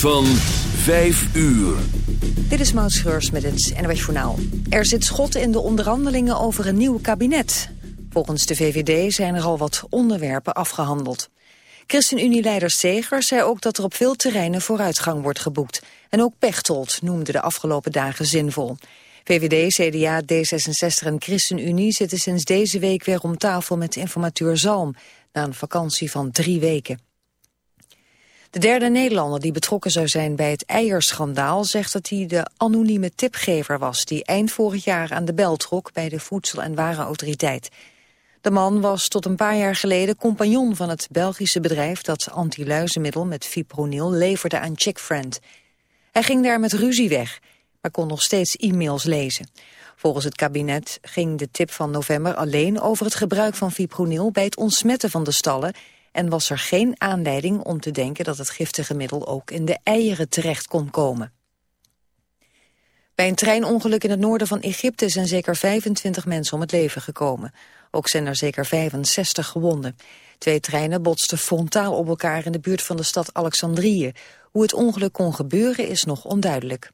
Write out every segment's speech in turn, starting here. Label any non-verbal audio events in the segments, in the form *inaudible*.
Van 5 uur. Dit is Maud Schreurs met het NWS Journaal. Er zit schot in de onderhandelingen over een nieuw kabinet. Volgens de VVD zijn er al wat onderwerpen afgehandeld. ChristenUnie-leider Segers zei ook dat er op veel terreinen vooruitgang wordt geboekt. En ook Pechtold noemde de afgelopen dagen zinvol. VVD, CDA, D66 en ChristenUnie zitten sinds deze week weer om tafel met informateur Zalm... na een vakantie van drie weken. De derde Nederlander die betrokken zou zijn bij het eierschandaal... zegt dat hij de anonieme tipgever was... die eind vorig jaar aan de bel trok bij de Voedsel- en Warenautoriteit. De man was tot een paar jaar geleden compagnon van het Belgische bedrijf... dat antiluizenmiddel met fipronil leverde aan Chickfriend. Hij ging daar met ruzie weg, maar kon nog steeds e-mails lezen. Volgens het kabinet ging de tip van november alleen over het gebruik van fipronil... bij het ontsmetten van de stallen en was er geen aanleiding om te denken dat het giftige middel ook in de eieren terecht kon komen. Bij een treinongeluk in het noorden van Egypte zijn zeker 25 mensen om het leven gekomen. Ook zijn er zeker 65 gewonden. Twee treinen botsten frontaal op elkaar in de buurt van de stad Alexandrië. Hoe het ongeluk kon gebeuren is nog onduidelijk.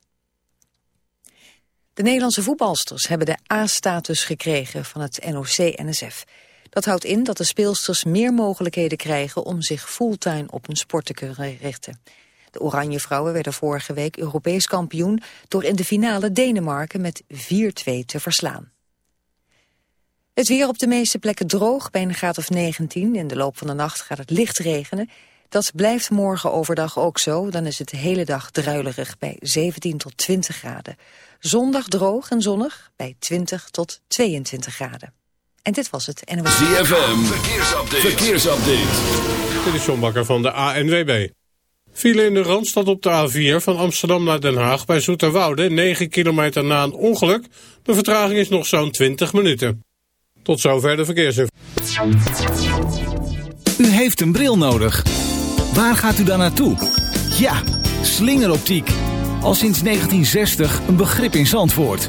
De Nederlandse voetbalsters hebben de A-status gekregen van het NOC-NSF. Dat houdt in dat de speelsters meer mogelijkheden krijgen om zich fulltime op hun sport te kunnen richten. De Oranje Vrouwen werden vorige week Europees kampioen door in de finale Denemarken met 4-2 te verslaan. Het weer op de meeste plekken droog, bij een graad of 19. In de loop van de nacht gaat het licht regenen. Dat blijft morgen overdag ook zo. Dan is het de hele dag druilerig bij 17 tot 20 graden. Zondag droog en zonnig bij 20 tot 22 graden. En dit was het NOS. ZFM, verkeersupdate. verkeersupdate. Dit is John Bakker van de ANWB. File in de Randstad op de A4 van Amsterdam naar Den Haag bij Zoeterwoude, 9 kilometer na een ongeluk. De vertraging is nog zo'n 20 minuten. Tot zover de verkeersinformatie. U heeft een bril nodig. Waar gaat u dan naartoe? Ja, slingeroptiek. Al sinds 1960 een begrip in Zandvoort.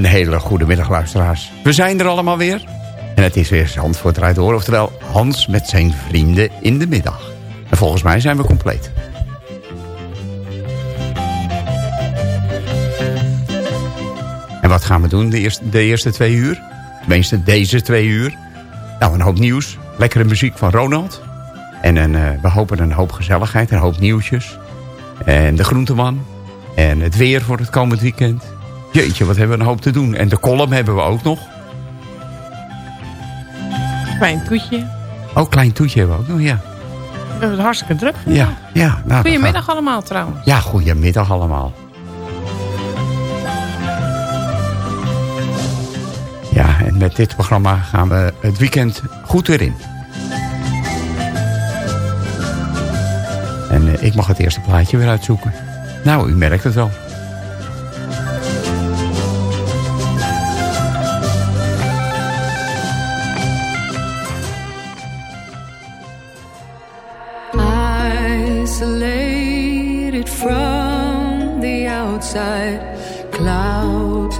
Een hele goede middag, luisteraars. We zijn er allemaal weer. En het is weer Zandvoort rijdt door. Oftewel Hans met zijn vrienden in de middag. En volgens mij zijn we compleet. En wat gaan we doen de eerste, de eerste twee uur? Tenminste, deze twee uur. Nou, een hoop nieuws. Lekkere muziek van Ronald. En een, uh, we hopen een hoop gezelligheid, een hoop nieuwtjes. En de groenteman. En het weer voor het komend weekend. Jeetje, wat hebben we een hoop te doen. En de column hebben we ook nog. Klein toetje. Oh, klein toetje hebben we ook nog, ja. We hebben het hartstikke druk. Ja, ja. Nou, goedemiddag allemaal trouwens. Ja, goedemiddag allemaal. Ja, en met dit programma gaan we het weekend goed weer in. En eh, ik mag het eerste plaatje weer uitzoeken. Nou, u merkt het wel.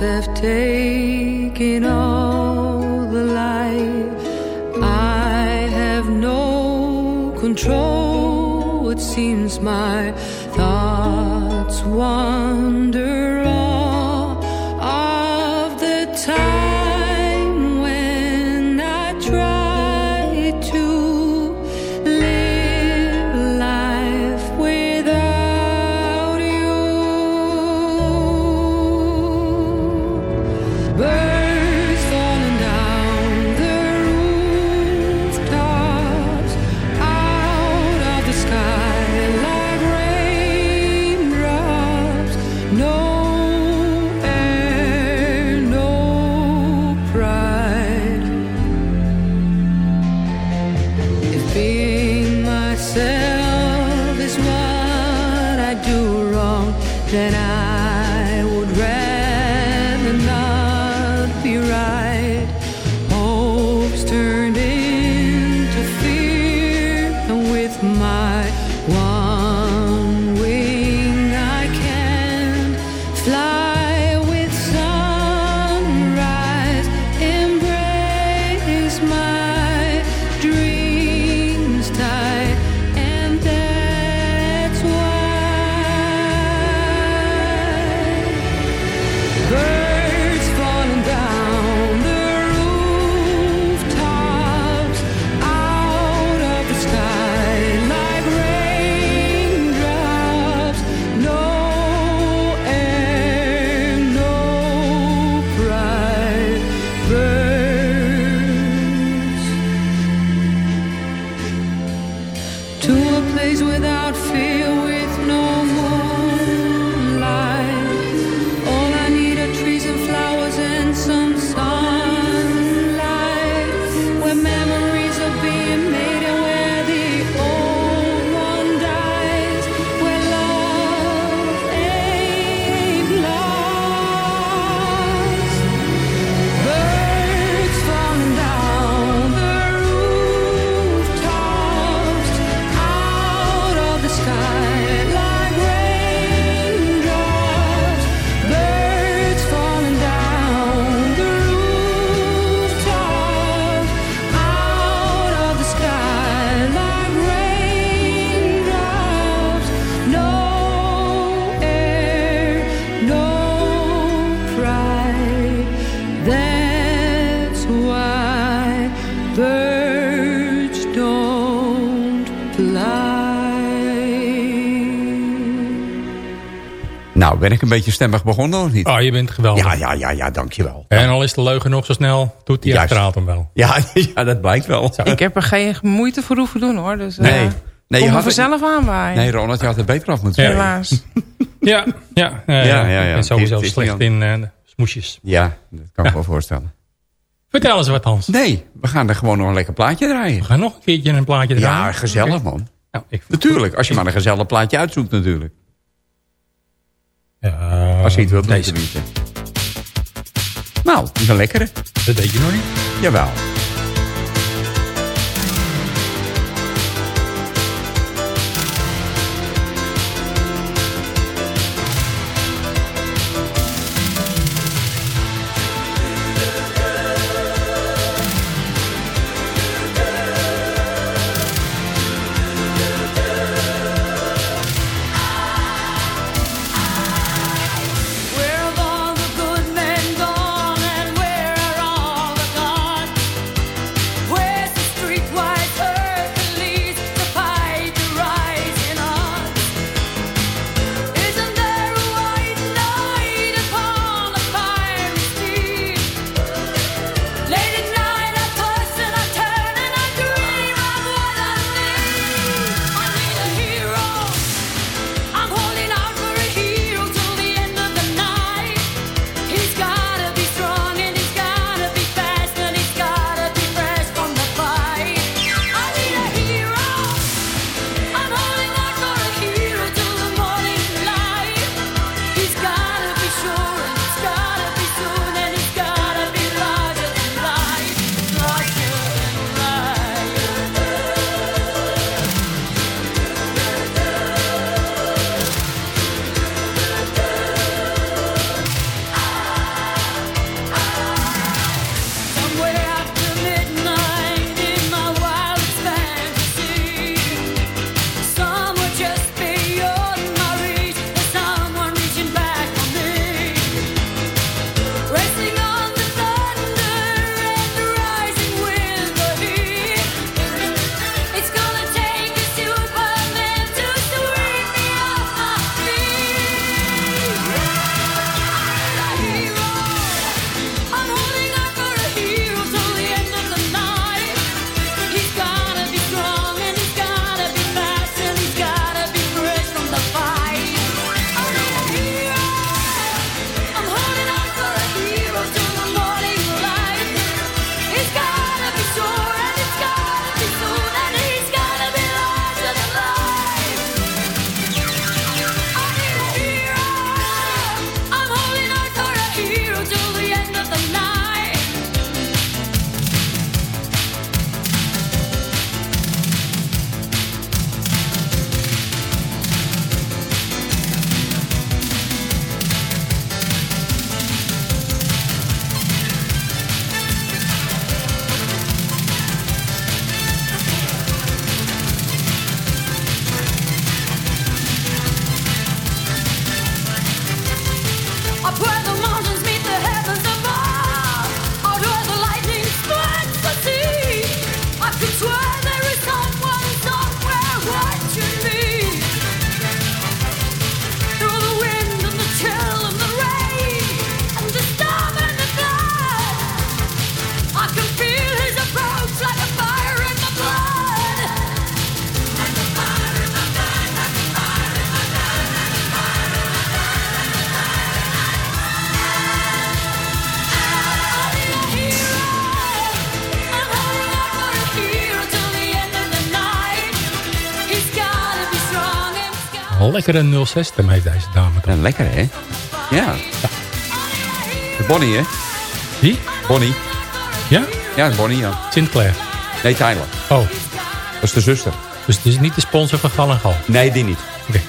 Have taken all the light. I have no control. It seems my thoughts wander all of the time ben ik een beetje stemmig begonnen of niet? Oh, je bent geweldig. Ja, ja, ja, ja, dankjewel. En al is de leugen nog zo snel, doet hij Juist. achterhaalt hem wel. Ja, *laughs* ja, dat blijkt wel. Ik heb er geen moeite voor hoeven doen hoor. Dus, Nee. eh, Nee, je er had het- vanzelf aanwaaien. Nee, Ronald, je had het beter af moeten Ja. doen. Helaas. *laughs* Ja, ja. Ja, ja, ja. Ben sowieso slecht niet in eh, smoesjes. Ja, dat kan ik wel voorstellen. Vertel eens wat Hans. Nee, we gaan er gewoon nog een lekker plaatje draaien. We gaan nog een keertje een plaatje draaien. Ja, gezellig man. Nou, ik, Natuurlijk, als je maar een gezellig plaatje uitzoekt natuurlijk. Ja, Als je het wilt tenminste. Nou, die is een lekkere. Dat deed je nog niet. Jawel. Lekkere 06 stem heeft deze dame. Ja, lekker, hè? Ja. De Bonnie, hè? Wie? Bonnie. Ja? Ja, Bonnie, ja. Sinclair. Nee, Tyler. Oh, Dat is de zuster. dus het is niet de sponsor van Gal en Gal. Nee, die niet. Oké.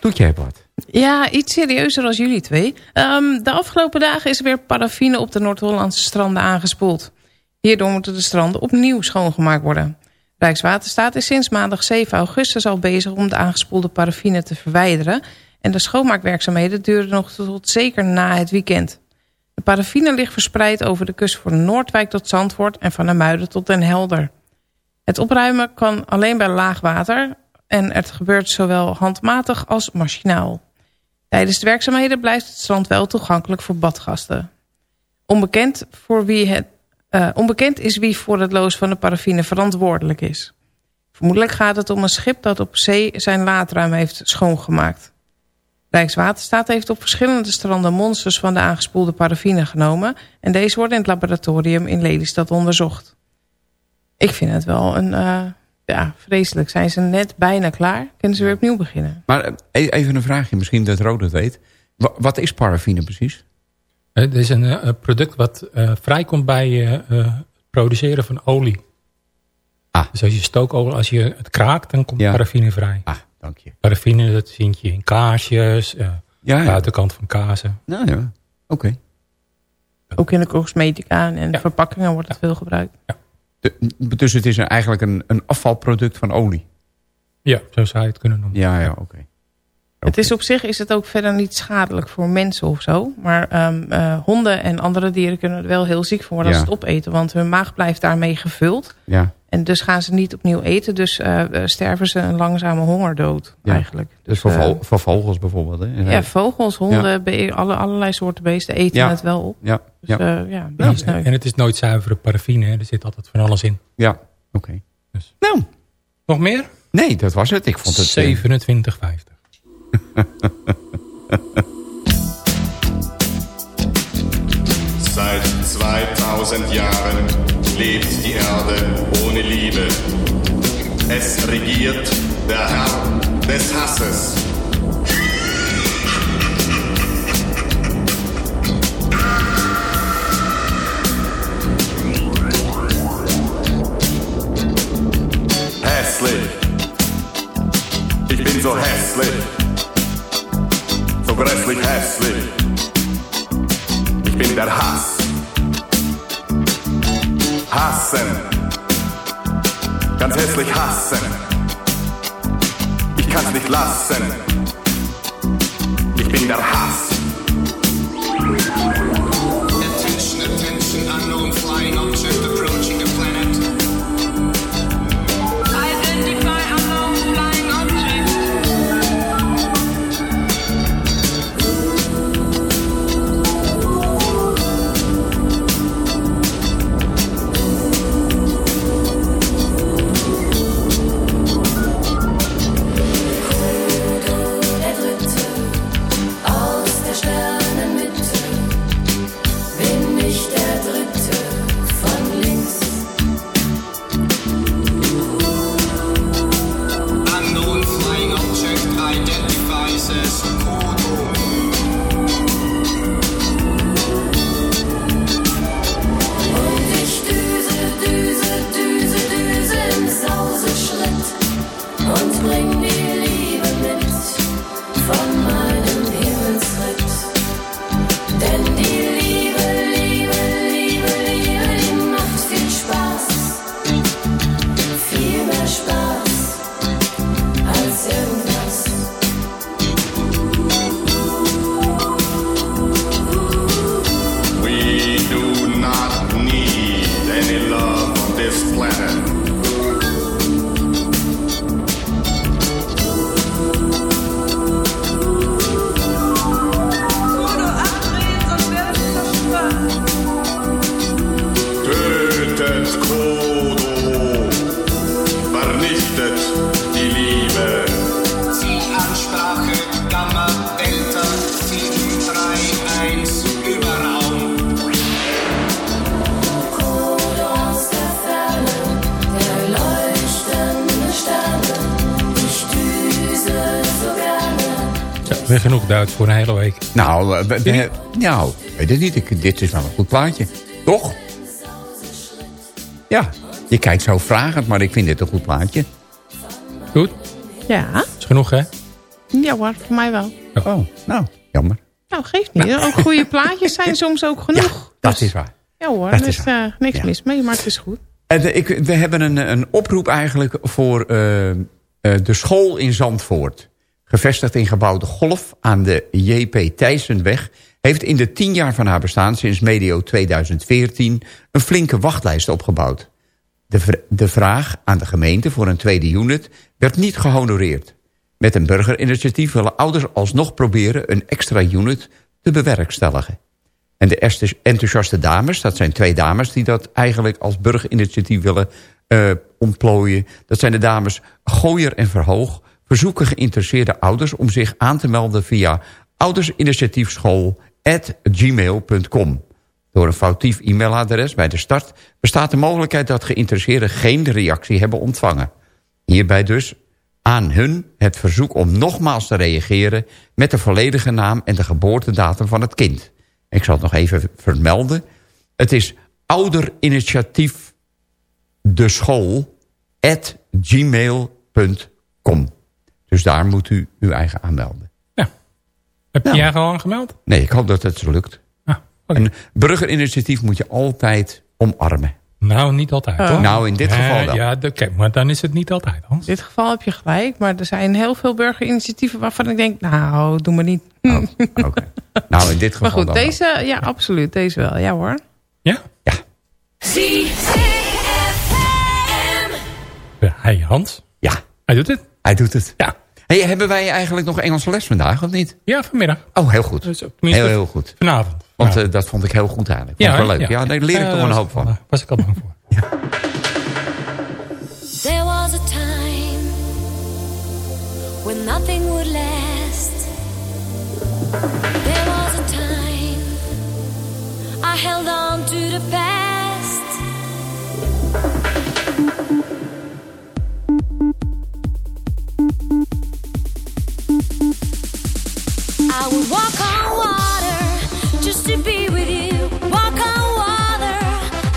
Doet jij wat? Ja, iets serieuzer als jullie twee. Ehm, de afgelopen dagen is er weer paraffine op de Noord-Hollandse stranden aangespoeld. Hierdoor moeten de stranden opnieuw schoongemaakt worden. Rijkswaterstaat is sinds maandag 7 augustus al bezig om de aangespoelde paraffine te verwijderen. En de schoonmaakwerkzaamheden duren nog tot zeker na het weekend. De paraffine ligt verspreid over de kust van Noordwijk tot Zandvoort en van Muiden tot Den Helder. Het opruimen kan alleen bij laag water en het gebeurt zowel handmatig als machinaal. Tijdens de werkzaamheden blijft het strand wel toegankelijk voor badgasten. Onbekend, voor wie het, eh, onbekend is wie voor het loos van de paraffine verantwoordelijk is. Vermoedelijk gaat het om een schip dat op zee zijn laadruim heeft schoongemaakt. Rijkswaterstaat heeft op verschillende stranden monsters van de aangespoelde paraffine genomen... en deze worden in het laboratorium in Lelystad onderzocht. Ik vind het wel een... eh, ja, vreselijk. Zijn ze net bijna klaar? Kunnen ze weer opnieuw beginnen? Maar eh, e- even een vraagje, misschien dat Rode het weet. Wa- Wat is paraffine precies? Eh, Het is een eh, product wat eh, vrijkomt bij eh, eh, produceren van olie. Ah. Dus als je stookolie, als je het kraakt, dan komt Ja. paraffine vrij. Ah, dank je. Paraffine, dat vind je in kaasjes, eh, Ja, ja. buitenkant van kazen. Nou ja, oké. Ook in de cosmetica en Ja. verpakkingen wordt het veel gebruikt. De- Dus het is een- eigenlijk een, een afvalproduct van olie? Ja, zo zou je het kunnen noemen. Ja, ja, oké. Het is op zich is het ook verder niet schadelijk voor mensen of zo. Maar ehm, eh, honden en andere dieren kunnen er wel heel ziek van worden als ze het opeten. Want hun maag blijft daarmee gevuld. Ja, En dus gaan ze niet opnieuw eten. Dus eh, eh, sterven ze een langzame hongerdood Ja. eigenlijk. dus voor, vo- voor vogels bijvoorbeeld. Hè? ja, vogels, honden, alle, allerlei soorten beesten eten Ja. het wel op. ja, Dus ja. En het is nooit zuivere paraffine, hè. er zit altijd van alles in. ja, oké. Dus. Nou, Nog meer? nee, dat was het. Ik vond het... eh, 27,50. *laughs* Seit 2000 Jahren lebt die Erde ohne Liebe. Es regiert der Herr des Hasses. Hässlich. Ich bin so hässlich. Grässlich hässlich. Ich bin der Hass. Hassen. Ganz hässlich hassen. Ich kann's nicht lassen. Ich bin der Hass. Nou, we- we- nou weet het niet. Ik, dit is wel een goed plaatje. Toch? Ja, je kijkt zo vragend, maar ik vind dit een goed plaatje. Goed? Ja. Is genoeg, hè? Ja hoor, voor mij wel. Oh, nou, jammer. Nou, geeft niet. Ook goede plaatjes zijn soms ook genoeg. Dat is waar. Ja hoor, Dat er is is eh, niks Ja. mis mee, maar het is goed. En, eh, ik, we hebben een, een oproep eigenlijk voor eh, eh, de school in Zandvoort. Gevestigd in gebouw De Golf aan de J.P. Thijssenweg... heeft in de tien jaar van haar bestaan sinds medio 2014... een flinke wachtlijst opgebouwd. De, de vraag aan de gemeente voor een tweede unit werd niet gehonoreerd. Met een burgerinitiatief willen ouders alsnog proberen... een extra unit te bewerkstelligen. En de enthousiaste dames, dat zijn twee dames... die dat eigenlijk als burgerinitiatief willen eh, ontplooien. Dat zijn de dames Gooier en Verhoog... verzoeken geïnteresseerde ouders om zich aan te melden... via oudersinitiatiefschool.gmail.com. Door een foutief e-mailadres bij de start... bestaat de mogelijkheid dat geïnteresseerden geen reactie hebben ontvangen. Hierbij dus aan hun het verzoek om nogmaals te reageren... met de volledige naam en de geboortedatum van het kind. Ik zal het nog even vermelden. Het is ouderinitiatief de school at gmail.com. Dus daar moet u uw eigen aanmelden. Heb Nou. je jij al aangemeld? Nee, ik hoop dat het lukt. Een burgerinitiatief moet je altijd omarmen. Nou, niet altijd. Oh. hoor. Nou, in dit Ja, geval wel. Ja, kijk, maar dan is het niet altijd, Hans. In dit geval heb je gelijk, maar er zijn heel veel burgerinitiatieven waarvan ik denk, nou, doe maar niet. Nou, in dit geval Maar goed, dan deze, ja, absoluut, deze wel. Ja hoor. Ja? Ja. Ja, Hey, Hans. Ja. Hij doet het. Hij doet het. Ja. Hey, hebben wij eigenlijk nog Engelse les vandaag, of niet? Ja, vanmiddag. Oh, heel goed. tenminste, heel, heel goed. Vanavond. Want eh, dat vond ik heel goed eigenlijk. Vond ik wel leuk. Ja, daar leer ik Ja, toch een was hoop van. eh, was ik al bang voor. There was a time when nothing would last. There was a time I held on to the past.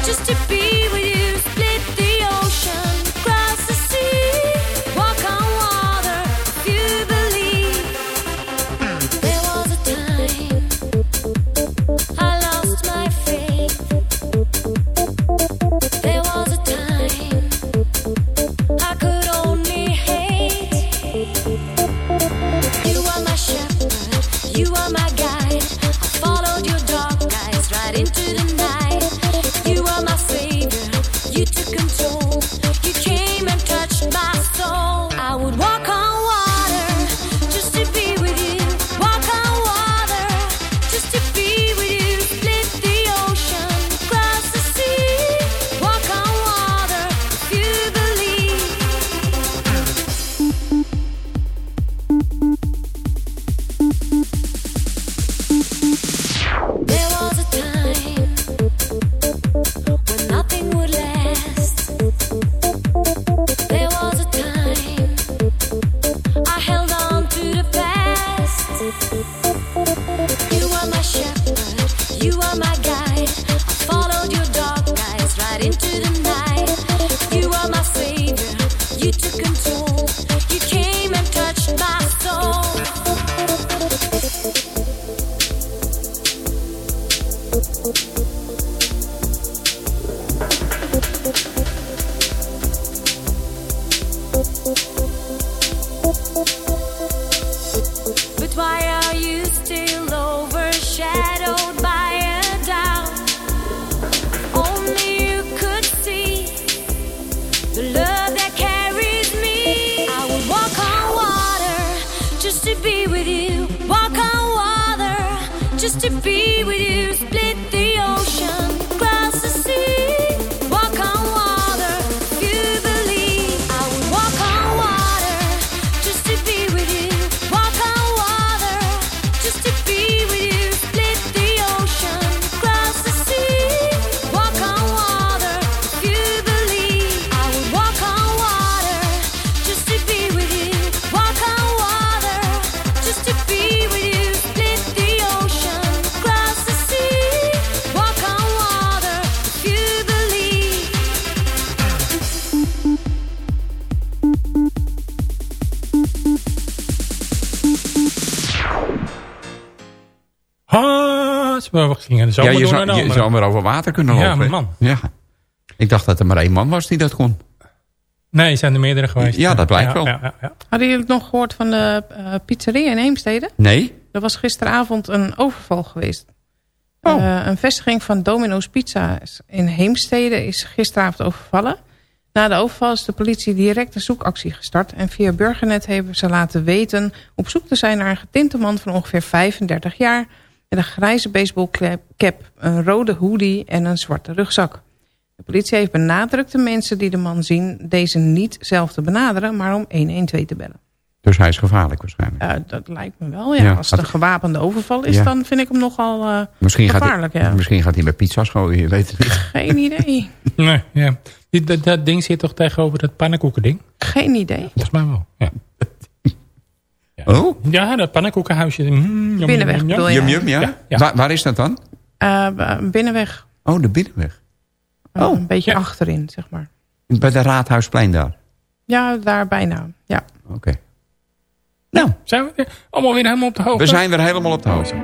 Just to be we gingen zo ja, je door zou, naar de je andere. zou maar over water kunnen Ja, lopen. man. Ja. Ik dacht dat er maar één man was die dat kon. Nee, zijn er meerdere geweest. Ja, dat blijkt Ja, wel. ja, ja, ja. Hadden jullie het nog gehoord van de eh, pizzeria in Heemstede? Nee? Er was gisteravond een overval geweest. Oh. Eh, een vestiging van Domino's Pizza in Heemstede is gisteravond overvallen. Na de overval is de politie direct een zoekactie gestart. En via Burgernet hebben ze laten weten op zoek te zijn naar een getinte man van ongeveer 35 jaar. Met een grijze baseballcap, een rode hoodie en een zwarte rugzak. De politie heeft benadrukt de mensen die de man zien deze niet zelf te benaderen, maar om 112 te bellen. Dus hij is gevaarlijk waarschijnlijk. Ja, dat lijkt me wel. Ja. Ja, Als het een gewapende overval is, Ja. dan vind ik hem nogal eh, Misschien gaat, gevaarlijk. hij, ja. misschien gaat hij met pizza's gooien, je weet het niet. *laughs* Geen idee. *laughs* Nee, ja. Dat, dat ding zit toch tegenover dat pannenkoekending? Geen idee. Volgens mij wel, ja. Oh? Ja, dat pannenkoekenhuisje. Mm, Binnenweg bedoel je? Ja? Ja, ja. Waar, waar is dat dan? Eh, binnenweg. Oh, de binnenweg. Eh, Oh, een beetje ja. achterin, zeg maar. Bij de Raadhuisplein daar. Ja, daar bijna. Ja. Oké. Nou, Zijn we weer allemaal weer helemaal op de hoogte? we zijn weer helemaal op de hoogte.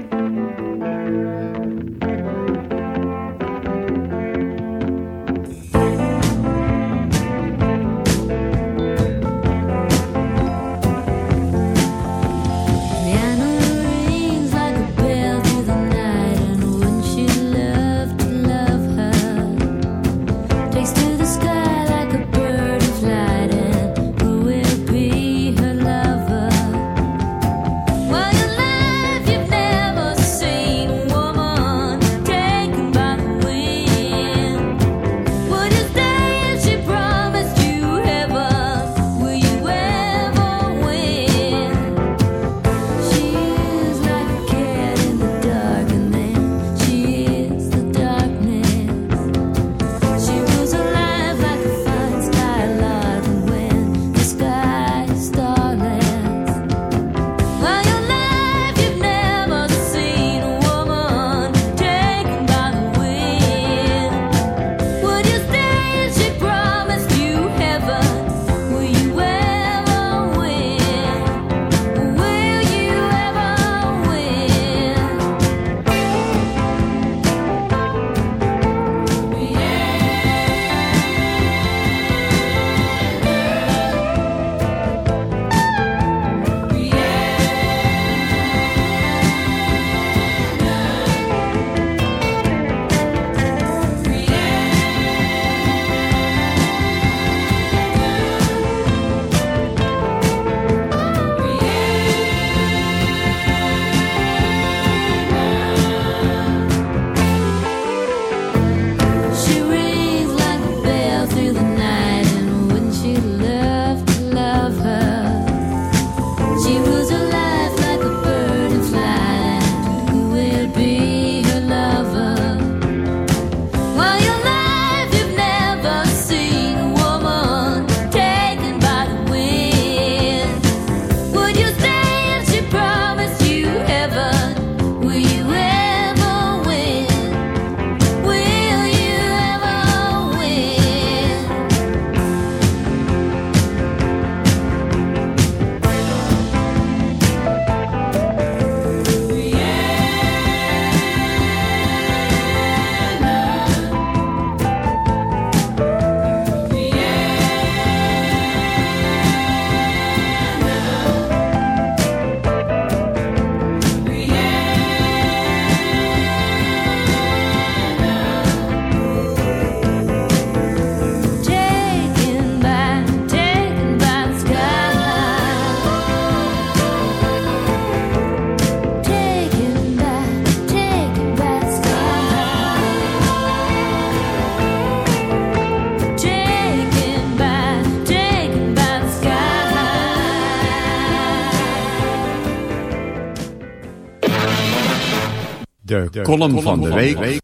De, column van de week.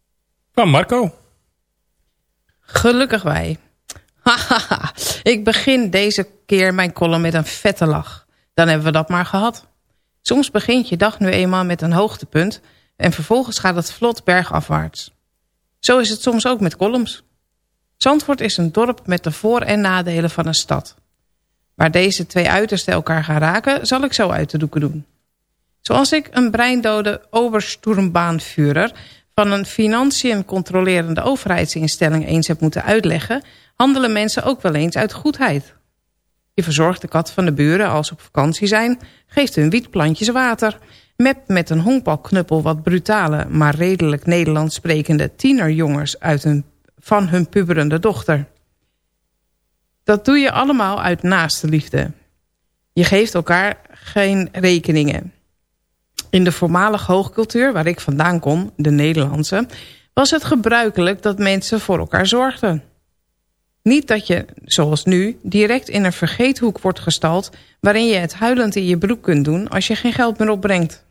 Van Marco. Gelukkig wij. Hahaha. Ik begin deze keer mijn column met een vette lach. Dan hebben we dat maar gehad. Soms begint je dag nu eenmaal met een hoogtepunt... en vervolgens gaat het vlot bergafwaarts. Zo is het soms ook met columns. Zandvoort is een dorp met de voor- en nadelen van een stad. Waar deze twee uitersten elkaar gaan raken, zal ik zo uit de doeken doen. Zoals ik een breindode Obersturmbahnführer van een financiën controlerende overheidsinstelling eens heb moeten uitleggen, handelen mensen ook wel eens uit goedheid. Je verzorgt de kat van de buren als ze op vakantie zijn, geeft hun wietplantjes water, met met een honkbalknuppel wat brutale, maar redelijk Nederlands sprekende tienerjongens uit hun, van hun puberende dochter. Dat doe je allemaal uit naaste liefde. Je geeft elkaar geen rekeningen. In de voormalige hoogcultuur, waar ik vandaan kom, de Nederlandse... was het gebruikelijk dat mensen voor elkaar zorgden. Niet dat je, zoals nu, direct in een vergeethoek wordt gestald... waarin je het huilend in je broek kunt doen als je geen geld meer opbrengt.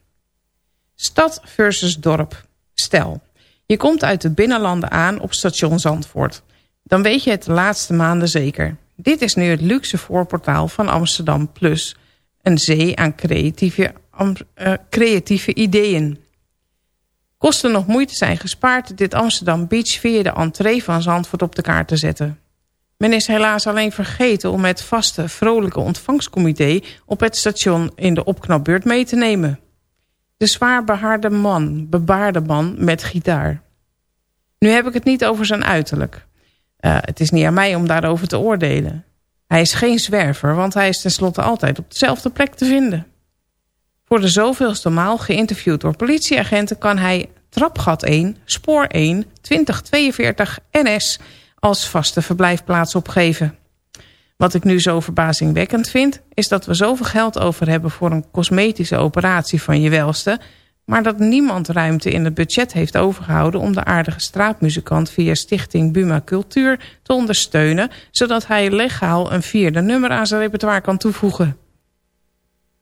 Stad versus dorp. Stel, je komt uit de binnenlanden aan op station Zandvoort. Dan weet je het de laatste maanden zeker. Dit is nu het luxe voorportaal van Amsterdam Plus. Een zee aan creatieve, creatieve ideeën. Kosten nog moeite zijn gespaard dit Amsterdam Beach via de entree van Zandvoort op de kaart te zetten. Men is helaas alleen vergeten om het vaste, vrolijke ontvangstcomité op het station in de opknapbeurt mee te nemen. De zwaar behaarde man, bebaarde man met gitaar. Nu heb ik het niet over zijn uiterlijk. Uh, het is niet aan mij om daarover te oordelen. Hij is geen zwerver, want hij is tenslotte altijd op dezelfde plek te vinden. Voor de zoveelste maal geïnterviewd door politieagenten... kan hij trapgat 1, spoor 1, 2042 NS als vaste verblijfplaats opgeven. Wat ik nu zo verbazingwekkend vind... is dat we zoveel geld over hebben voor een cosmetische operatie van je welste... maar dat niemand ruimte in het budget heeft overgehouden... om de aardige straatmuzikant via stichting Buma Cultuur te ondersteunen... zodat hij legaal een vierde nummer aan zijn repertoire kan toevoegen.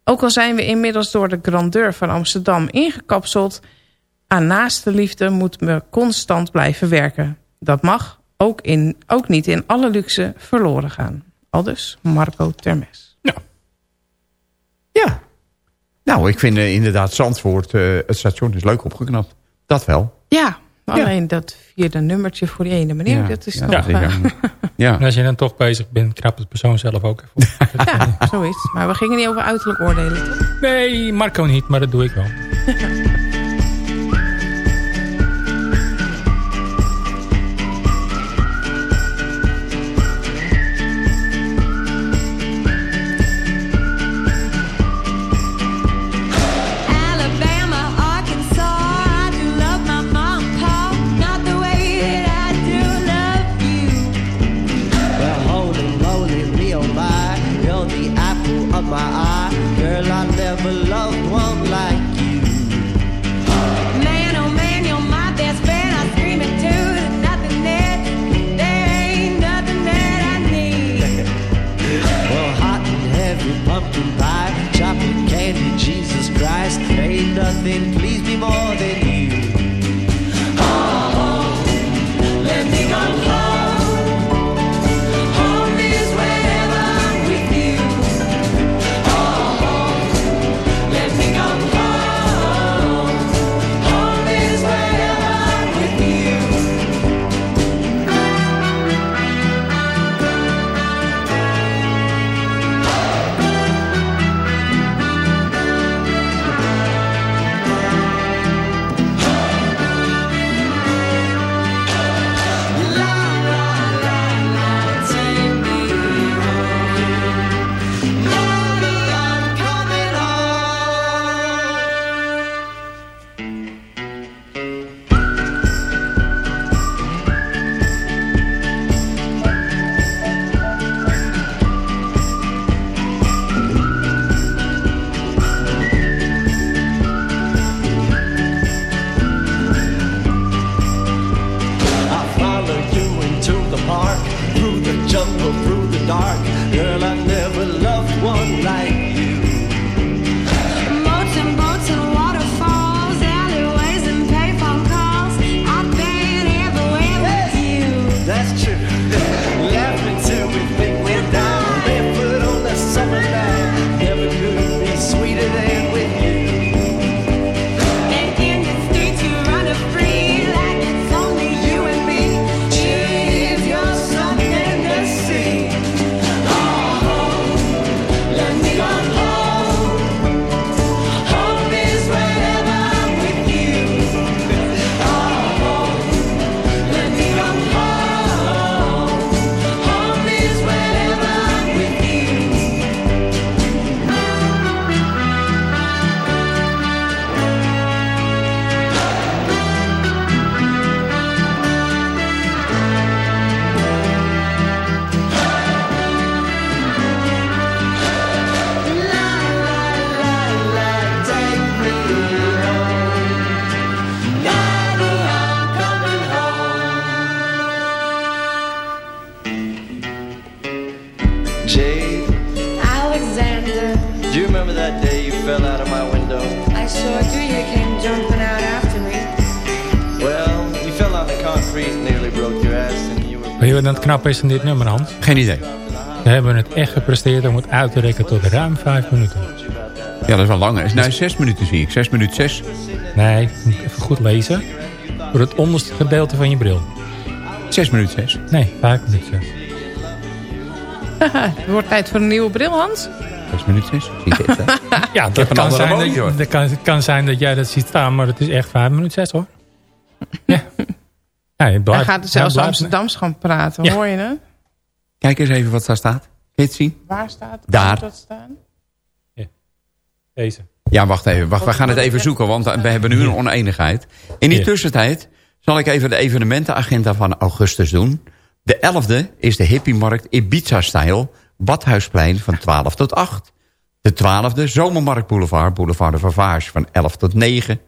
Ook al zijn we inmiddels door de grandeur van Amsterdam ingekapseld... aan naaste liefde moeten we constant blijven werken. Dat mag ook, in, ook niet in alle luxe verloren gaan. Aldus Marco Termes. Ja. Nou, ik vind eh, inderdaad Zandvoort, eh, het station is leuk opgeknapt. Dat wel. Ja, alleen dat vierde nummertje voor die ene meneer, Ja, dat is ja, toch... jammer. *laughs* Ja. En als je dan toch bezig bent, knap het persoon zelf ook even *laughs* ja, zo is het. Maar we gingen niet over uiterlijk oordelen, toch? Nee, Marco niet, maar dat doe ik wel. *laughs* Weet je wat dan knap is in dit nummer, Hans? Geen idee. We hebben het echt gepresteerd om het uit te rekken tot ruim vijf minuten. Ja, dat is wel langer. Nou, zes minuten zie ik. Zes minuten zes. Nee, moet ik even goed lezen. Voor het onderste gedeelte van je bril. Zes minuten zes. Nee, vijf minuten zes. het wordt tijd voor een nieuwe bril, Hans. Zes minuten zes. *laughs* Ja, heb dat een kan, andere zijn motor. dat, dat kan, het kan zijn dat jij dat ziet staan, maar het is echt vijf minuten zes hoor. Ja. Ja Hij blijft, gaat er zelfs hij Amsterdams gaan praten, Ja. hoor je het? Kijk eens even wat daar staat. Kun je het zien? Waar staat Daar. Dat staan? Deze. Ja, wacht even. Wacht, we gaan het even zoeken, want we hebben nu een oneenigheid. In die Ja. tussentijd zal ik even de evenementenagenda van augustus doen. De 11e is de hippiemarkt Ibiza-stijl, Badhuisplein van 12 tot 8. De 12e, Zomermarkt Boulevard, Boulevard de Vavage van 11 tot 9.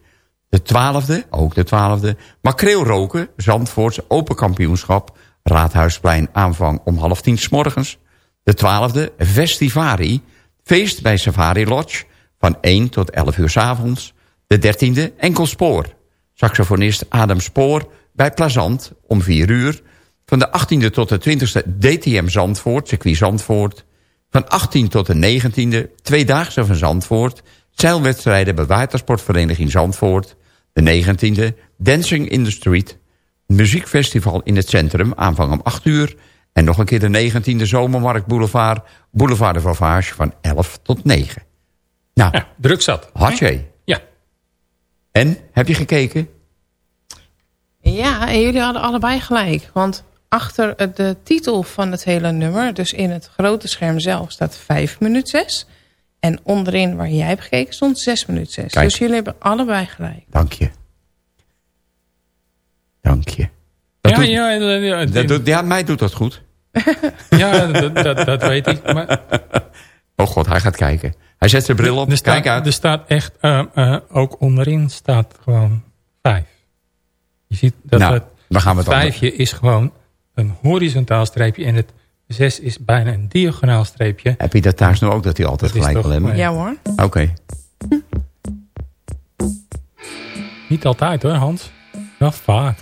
De 12e, ook de 12e, Makreelroken, Zandvoorts Open Kampioenschap, Raadhuisplein aanvang om half tien s morgens. De 12e, Festivari, feest bij Safari Lodge van 1 tot 11 uur s avonds. De 13e, Enkelspoor, saxofonist Adam Spoor bij Plazant om 4 uur. Van de 18e tot de 20e DTM Zandvoort, circuit Zandvoort. Van 18 tot de 19e, Tweedaagse van Zandvoort. Zeilwedstrijden bij Watersportvereniging Zandvoort. De 19e, Dancing in the Street. Muziekfestival in het centrum, aanvang om 8 uur. En nog een keer de 19e Zomermarkt Boulevard. Boulevard de Vavage van 11 tot 9. Nou, Ja, druk zat. Hartje. Ja. En, heb je gekeken? Ja, en jullie hadden allebei gelijk. Want achter de titel van het hele nummer, dus in het grote scherm zelf, staat 5 minuut 6. En onderin waar jij hebt gekeken stond 6 minuut 6. Kijk. Dus jullie hebben allebei gelijk. Dank je. Dank je. Dat Ja, doet, ja, ja, ja, dat doet, ja, mij doet dat goed. *laughs* ja dat, dat, dat weet ik. Maar *laughs* Oh god, hij gaat kijken. Hij zet zijn bril op. er staat, Kijk uit. er staat echt, eh, eh, ook onderin staat gewoon vijf. Je ziet dat Nou, het dan gaan we het dan- vijfje is gewoon een horizontaal streepje en het zes is bijna een diagonaal streepje. Heb je dat thuis nou ook, dat hij altijd Dat gelijk wil hebben? Ja hoor. Oké. Niet altijd hoor, Hans. Wel vaak.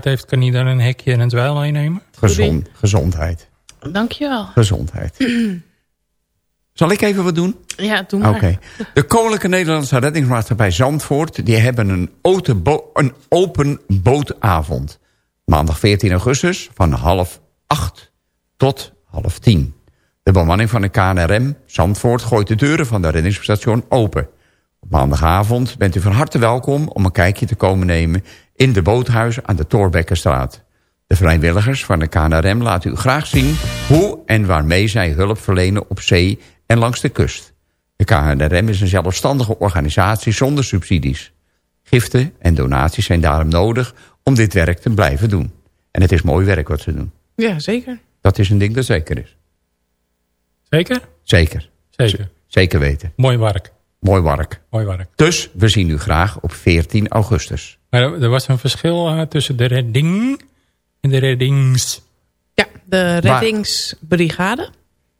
Tijd heeft, kan hij dan een hekje en een dweil meenemen? Gezond, gezondheid. Dankjewel. Gezondheid. *clears throat* Zal ik even wat doen? Ja, doe maar. Oké. De Koninklijke Nederlandse Reddingsmaatschappij Zandvoort... die hebben een, een open bootavond. Maandag 14 augustus van half acht tot half tien. De bemanning van de KNRM Zandvoort gooit de deuren van de reddingsstation open. Op maandagavond bent u van harte welkom om een kijkje te komen nemen... in de boothuis aan de Torbekkenstraat. De vrijwilligers van de KNRM laten u graag zien... hoe en waarmee zij hulp verlenen op zee en langs de kust. De KNRM is een zelfstandige organisatie zonder subsidies. Giften en donaties zijn daarom nodig om dit werk te blijven doen. En het is mooi werk wat ze doen. Ja, zeker. Dat is een ding dat zeker is. Zeker? Zeker. Zeker. Zeker weten. Mooi werk. Mooi werk. Mooi werk. Dus we zien u graag op 14 augustus. Maar er, was een verschil eh, tussen de redding en de reddings. Ja, de reddingsbrigade.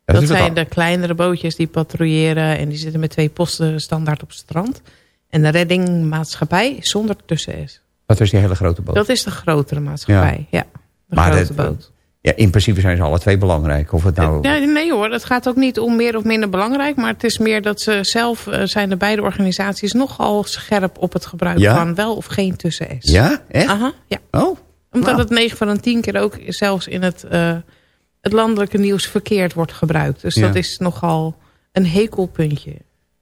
Dat is zijn de kleinere bootjes die patrouilleren en die zitten met twee posten standaard op het strand. En de reddingmaatschappij zonder tussen S. Dat is die hele grote boot. Dat is de grotere maatschappij, ja. De Maar grote boot. Ja, in principe zijn ze alle twee belangrijk. Of het nou... Ja, nee hoor, het gaat ook niet om meer of minder belangrijk. Maar het is meer dat ze zelf eh, zijn de beide organisaties nogal scherp op het gebruik Ja? van wel of geen tussen S. Ja? Echt? Aha, ja. Oh. Omdat Nou. het 9 van de 10 keer ook zelfs in het, eh, het landelijke nieuws verkeerd wordt gebruikt. Dus Ja. dat is nogal een hekelpuntje.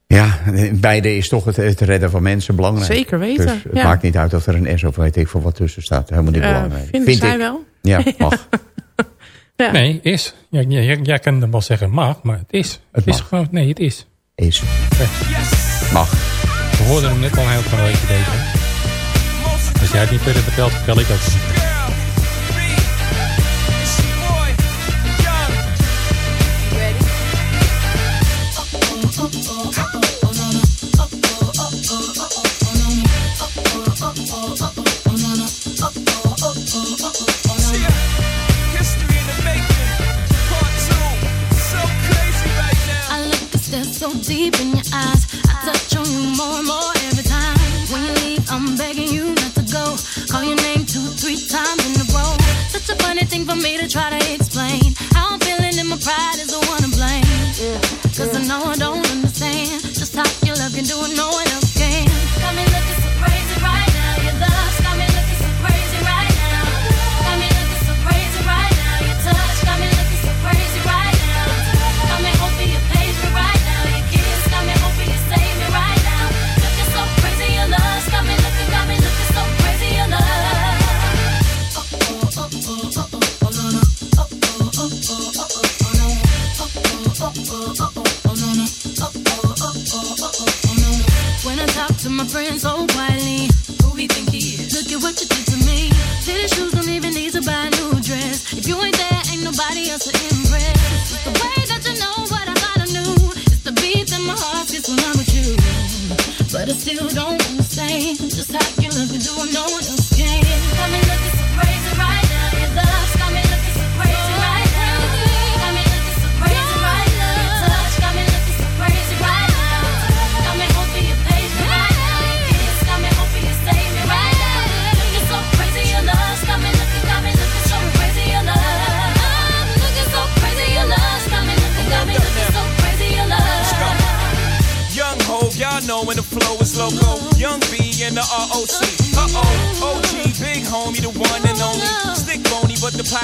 Ja, beide is toch het, het redden van mensen belangrijk. Zeker weten, Dus het ja. maakt niet uit of er een S of weet ik veel wat tussen staat. Helemaal niet Eh, belangrijk. vinden Vind zij ik. wel? Ja, mag. *laughs* Ja. Nee, is. Ja, ja, ja, jij kan dan wel zeggen mag, maar het is. Het, is mag. gewoon, nee, het is. Is. Mag. We hoorden hem net al een heel klein beetje deze. Als jij het niet verder vertelt, vertel ik ook deep in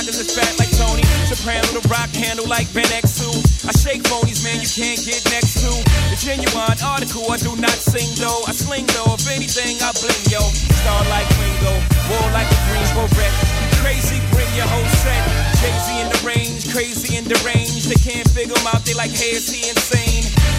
but the pockets is fat like Tony. Soprano, the rock handle like Ben X2. I shake phonies, man, you can't get next to. The genuine article, I do not sing though. I sling though, if anything, I bling yo. Star like Ringo, war like a Greensboro wreck. Crazy, bring your whole set. Jay-Z in the range, crazy in the range. They can't figure him out, they like, hey, is he insane?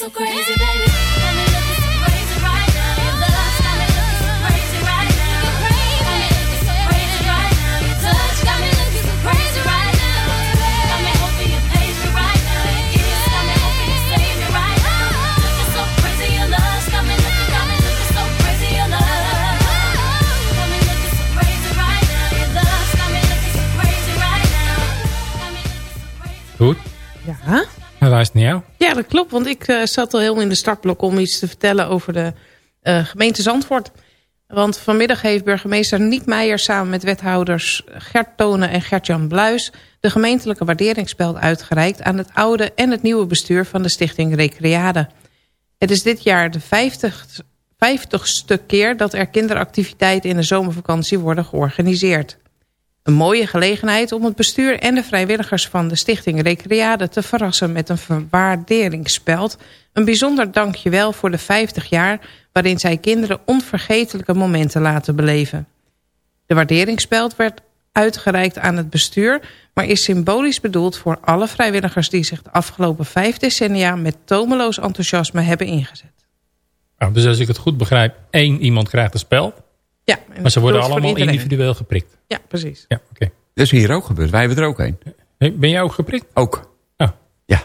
So crazy, Ja. Dat klopt. Want ik eh, zat al heel in de startblok om iets te vertellen over de eh, gemeente Zandvoort. Want vanmiddag heeft burgemeester Niek Meijer samen met wethouders Gert Tonen en Gert-Jan Bluis... de gemeentelijke waarderingsspeld uitgereikt aan het oude en het nieuwe bestuur van de stichting Recreade. Het is dit jaar de 50, 50ste keer dat er kinderactiviteiten in de zomervakantie worden georganiseerd. Een mooie gelegenheid om het bestuur en de vrijwilligers van de stichting Recreade te verrassen met een waarderingsspeld. Een bijzonder dankjewel voor de 50 jaar waarin zij kinderen onvergetelijke momenten laten beleven. De waarderingsspeld werd uitgereikt aan het bestuur, maar is symbolisch bedoeld voor alle vrijwilligers die zich de afgelopen vijf decennia met tomeloos enthousiasme hebben ingezet. Nou, dus als ik het goed begrijp, één iemand krijgt een spel. Ja, en Maar ze worden allemaal individueel geprikt. Ja, precies. Ja, oké. Dat is hier ook gebeurd. Wij hebben er ook een. Ben jij ook geprikt? Ook. Oh. Ja.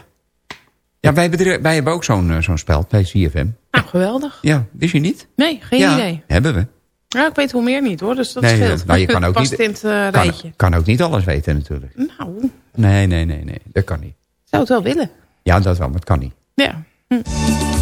Ja, wij hebben, er, wij hebben ook zo'n eh, zo'n spel bij CFM. Nou, geweldig. Ja, wist je niet? Nee, geen ja, idee. hebben we. Ja, ik weet hoe meer niet hoor, dus dat Nee, scheelt. nou, je kan ook *laughs* Past niet- in het eh, Kan, kan ook niet alles weten natuurlijk. Nou, Nee, nee, nee, nee. Dat kan niet. zou het wel willen. Ja, dat wel, maar het kan niet. Ja. Hm.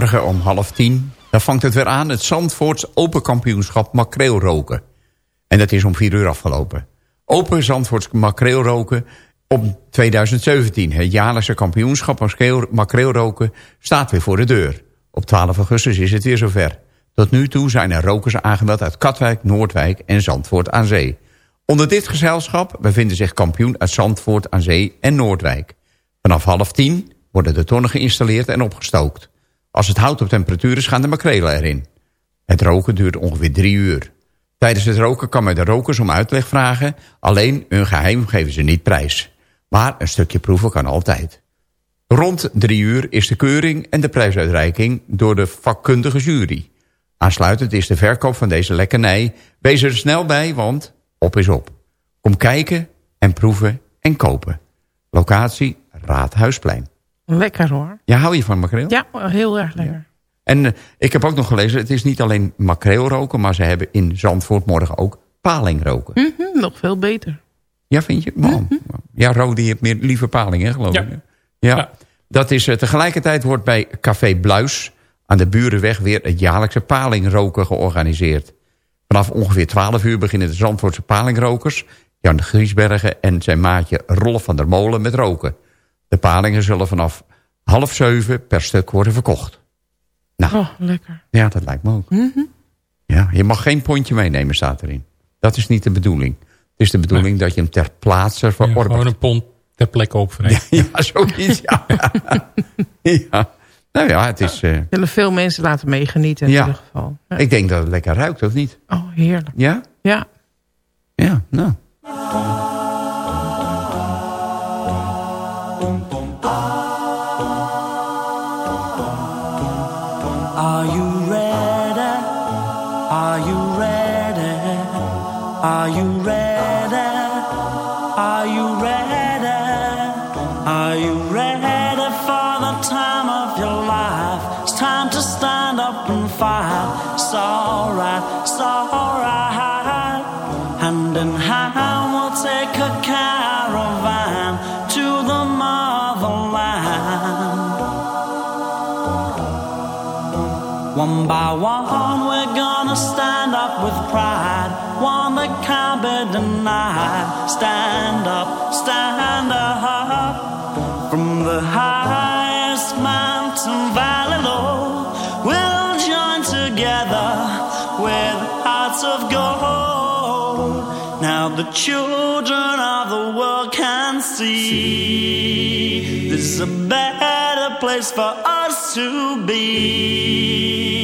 Morgen om half tien, dan vangt het weer aan... het Zandvoorts Open Kampioenschap makreelroken. En dat is om vier uur afgelopen. Open Zandvoorts makreelroken op 2017. Het jaarlijkse kampioenschap makreel- makreelroken staat weer voor de deur. Op 12 augustus is het weer zover. Tot nu toe zijn er rokers aangemeld uit Katwijk, Noordwijk en Zandvoort aan Zee. Onder dit gezelschap bevinden zich kampioen uit Zandvoort aan Zee en Noordwijk. Vanaf half tien worden de tonnen geïnstalleerd en opgestookt. Als het hout op temperatuur is, gaan de makrelen erin. Het roken duurt ongeveer drie uur. Tijdens het roken kan men de rokers om uitleg vragen... alleen hun geheim geven ze niet prijs. Maar een stukje proeven kan altijd. Rond drie uur is de keuring en de prijsuitreiking door de vakkundige jury. Aansluitend is de verkoop van deze lekkernij. Wees er snel bij, want op is op. Kom kijken en proeven en kopen. Locatie Raadhuisplein. Lekker hoor. Ja, hou je van makreel? Ja, heel erg lekker. En eh, ik heb ook nog gelezen, het is niet alleen makreel roken... maar ze hebben in Zandvoort morgen ook paling roken. Mhm, nog veel beter. Ja, vind je? Man. Ja, Rodi, je hebt meer liever paling, hè, geloof Ja. ik. Ja. Dat is, eh, tegelijkertijd wordt bij Café Bluis aan de Burenweg... weer het jaarlijkse palingroken georganiseerd. Vanaf ongeveer 12 uur beginnen de Zandvoortse palingrokers... Jan Griesbergen en zijn maatje Rolf van der Molen met roken. De palingen zullen vanaf half zeven per stuk worden verkocht. Nou, Oh, lekker. ja, dat lijkt me ook. Mhm. Ja, je mag geen pondje meenemen, staat erin. Dat is niet de bedoeling. Het is de bedoeling dat je hem ter plaatse Ja, verorbert. gewoon een pond ter plekke opvreten. *laughs* Ja, zoiets, ja. *laughs* ja. Nou ja, het is... eh, Willen veel mensen laten meegenieten in Ja. ieder geval. Ja. ik denk dat het lekker ruikt, of niet? Oh, heerlijk. Ja? Ja. Ja, nou. Are you ready? Are you ready? Are you ready for the time of your life? It's time to stand up and fight. It's alright, it's alright. Hand in hand, we'll take a caravan to the motherland. One by one, we're gonna stand up with pride. Denied. Stand up, stand up. From the highest mountain valley low, we'll join together with hearts of gold. Now the children of the world can see this is a better place for us to be.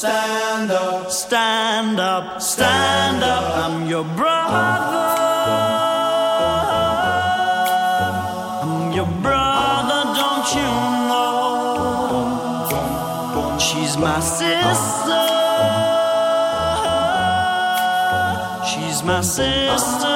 Stand up, stand up, stand up. I'm your brother. I'm your brother, don't you know? She's my sister. She's my sister,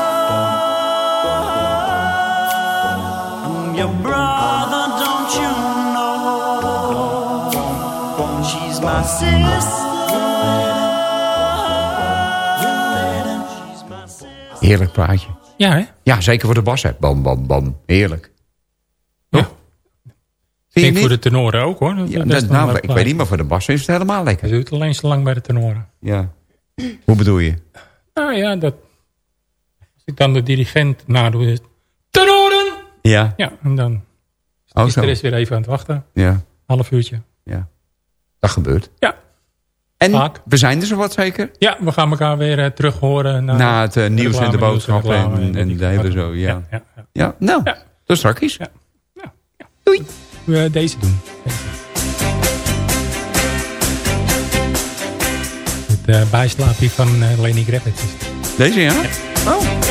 Heerlijk praatje. Ja, hè? Ja, zeker voor de bas, hè. Bam, bam, bam. Heerlijk. Ja. Vind ik voor de tenoren ook hoor. Ja, nou, ik weet niet, maar voor de bas is het helemaal lekker. Het doet alleen zo lang bij de tenoren. Ja. Hoe bedoel je? Nou ja, dat, als ik dan de dirigent nadoe, ja. Ja, en dan oh, is er rest weer even aan het wachten. Ja. Half uurtje. Ja. Dat gebeurt. Ja. En we zijn er zo wat zeker? Ja, we gaan elkaar weer eh, terug horen. Na, het eh, nieuws en de boodschap en, en, en, de zo. Ja. Ja, nou, ja. dat straks. Ja. Doei. We eh, deze doen. Het bijslaat bijslaapje van Lenny Kravitz. Deze, ja? Oh.